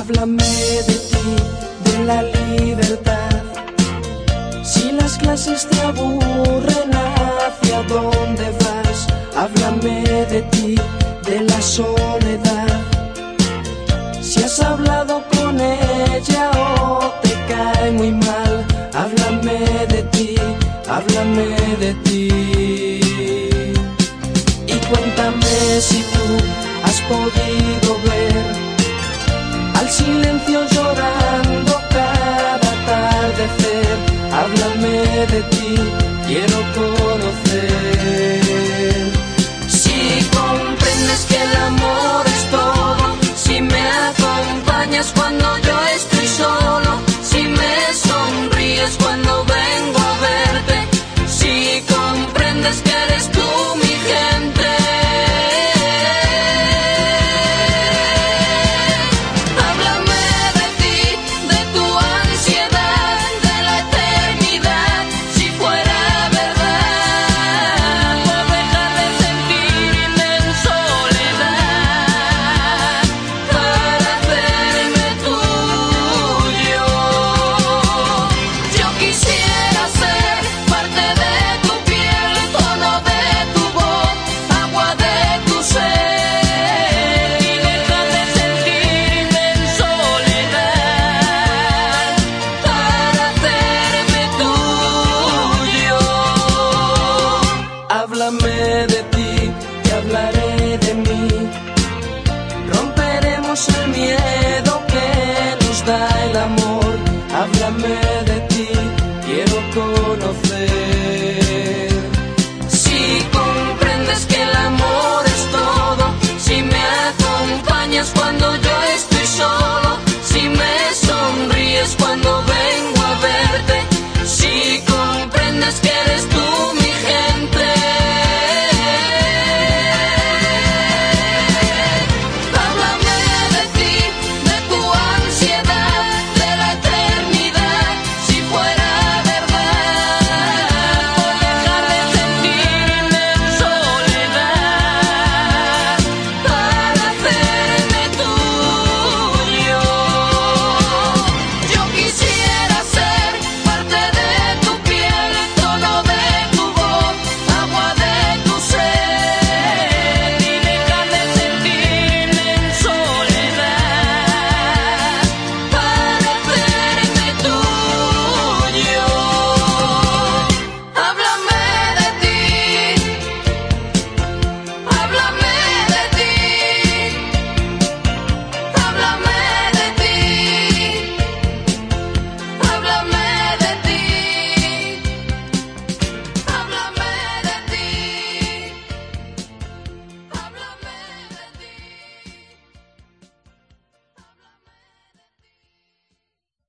Háblame de ti, de la libertad. Si las clases te aburren, ¿hacia dónde vas? Háblame de ti, de la soledad. Si has hablado con ella o te cae muy mal, háblame de ti, háblame de ti. Y cuéntame si tú has podido ver silencio llorando cada atardecer. Háblame de ti, quiero conocer. Si comprendes que el amor es todo, si me acompañas cuando yo de ti, quiero conocer.